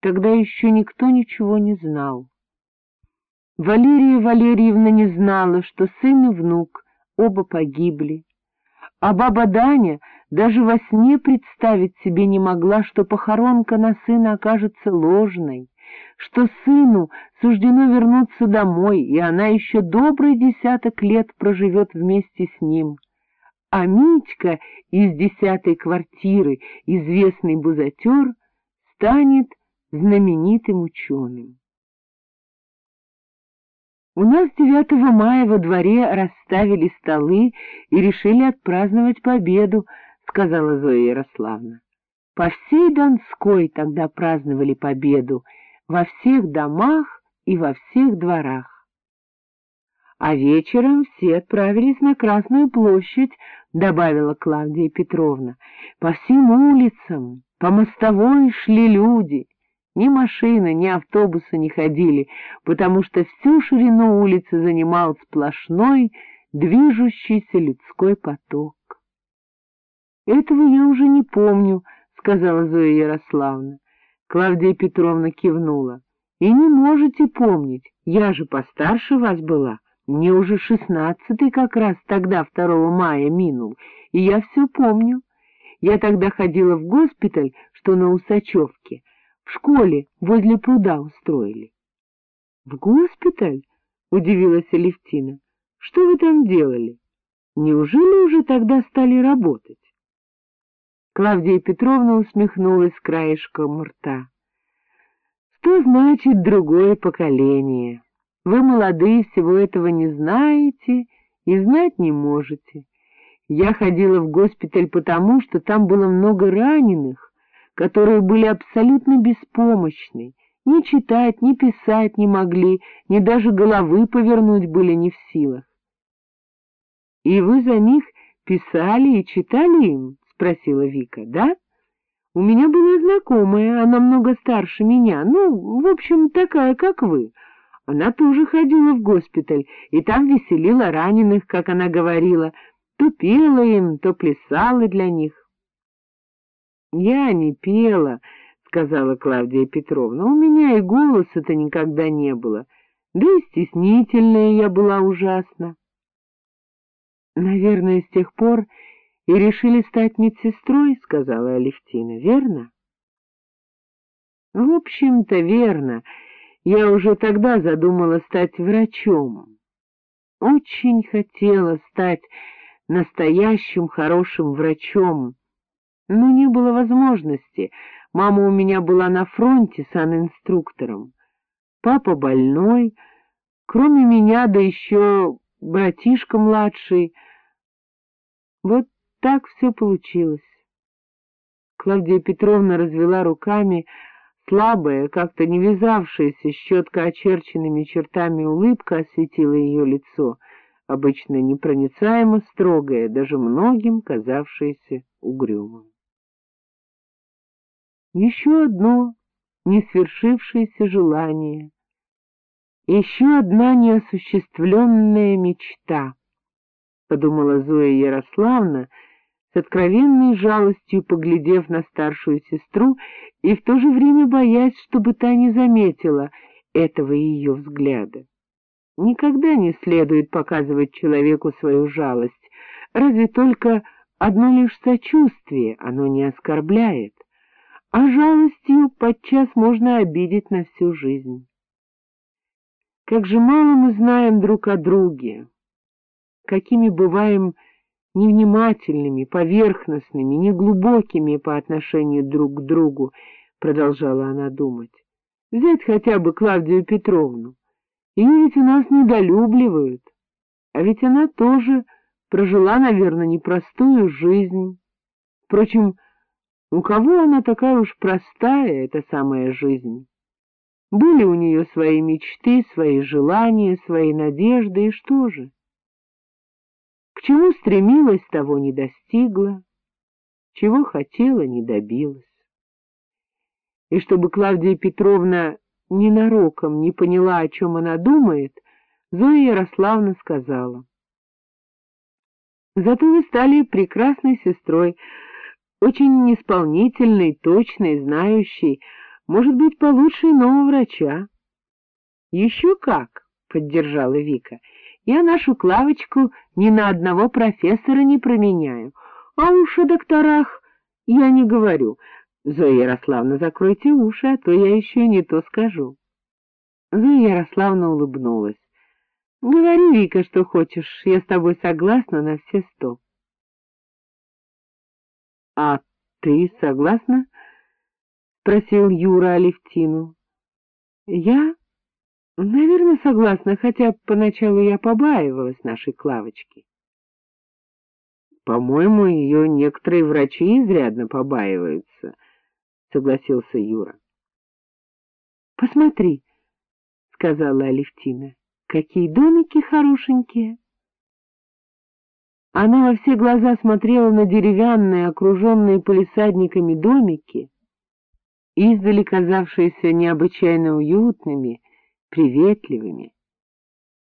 Тогда еще никто ничего не знал. Валерия Валерьевна не знала, что сын и внук оба погибли, а баба Даня даже во сне представить себе не могла, что похоронка на сына окажется ложной, что сыну суждено вернуться домой, и она еще добрый десяток лет проживет вместе с ним. А Митька из десятой квартиры, известный бузатер, станет знаменитым ученым. У нас 9 мая во дворе расставили столы и решили отпраздновать победу, — сказала Зоя Ярославна. По всей Донской тогда праздновали победу, во всех домах и во всех дворах. А вечером все отправились на Красную площадь, — добавила Клавдия Петровна. По всем улицам, по мостовой шли люди. Ни машины, ни автобусы не ходили, потому что всю ширину улицы занимал сплошной, движущийся людской поток. — Этого я уже не помню, — сказала Зоя Ярославна. Клавдия Петровна кивнула. — И не можете помнить, я же постарше вас была. Мне уже шестнадцатый как раз тогда, 2 мая, минул, и я все помню. Я тогда ходила в госпиталь, что на Усачевке, в школе возле пруда устроили. — В госпиталь? — удивилась Алевтина. — Что вы там делали? Неужели уже тогда стали работать? Клавдия Петровна усмехнулась краешком рта. — Что значит другое поколение? Вы, молодые, всего этого не знаете и знать не можете. Я ходила в госпиталь потому, что там было много раненых, которые были абсолютно беспомощны, ни читать, ни писать не могли, ни даже головы повернуть были не в силах. — И вы за них писали и читали им? — спросила Вика. — Да? У меня была знакомая, она много старше меня, ну, в общем, такая, как вы. Она тоже ходила в госпиталь, и там веселила раненых, как она говорила, то пела им, то плясала для них. — Я не пела, — сказала Клавдия Петровна, — у меня и голоса-то никогда не было, да и стеснительная я была ужасно. — Наверное, с тех пор и решили стать медсестрой, — сказала Алевтина, — верно? — В общем-то, верно. Я уже тогда задумала стать врачом. Очень хотела стать настоящим хорошим врачом, но не было возможности. Мама у меня была на фронте санинструктором. Папа больной, кроме меня, да еще братишка младший. Вот так все получилось. Клавдия Петровна развела руками, слабая, как-то не вязавшаяся, четко очерченными чертами улыбка осветила ее лицо, обычно непроницаемо строгое, даже многим казавшееся угрюмым. Еще одно несвершившееся желание, еще одна неосуществленная мечта, — подумала Зоя Ярославна, с откровенной жалостью поглядев на старшую сестру и в то же время боясь, чтобы та не заметила этого ее взгляда. Никогда не следует показывать человеку свою жалость, разве только одно лишь сочувствие, оно не оскорбляет а жалостью подчас можно обидеть на всю жизнь. Как же мало мы знаем друг о друге, какими бываем невнимательными, поверхностными, неглубокими по отношению друг к другу, — продолжала она думать. Взять хотя бы Клавдию Петровну. Ее ведь у нас недолюбливают, а ведь она тоже прожила, наверное, непростую жизнь. Впрочем, у кого она такая уж простая, эта самая жизнь? Были у нее свои мечты, свои желания, свои надежды, и что же? К чему стремилась, того не достигла, чего хотела, не добилась. И чтобы Клавдия Петровна ненароком не поняла, о чем она думает, Зоя Ярославна сказала. — Зато вы стали прекрасной сестрой, очень исполнительный, точный, знающий. Может быть, получше иного врача. — Еще как, — поддержала Вика. — Я нашу Клавочку ни на одного профессора не променяю, а уж о докторах я не говорю. Зоя Ярославна, закройте уши, а то я еще не то скажу. Зоя Ярославна улыбнулась. — Говори, Вика, что хочешь, я с тобой согласна на все сто. — А ты согласна? — спросил Юра Алевтину. — Я? Наверное, согласна, хотя поначалу я побаивалась нашей Клавочки. — По-моему, ее некоторые врачи изрядно побаиваются, — согласился Юра. — Посмотри, — сказала Алевтина. Какие домики хорошенькие! Она во все глаза смотрела на деревянные, окруженные полисадниками домики, издали казавшиеся необычайно уютными, приветливыми.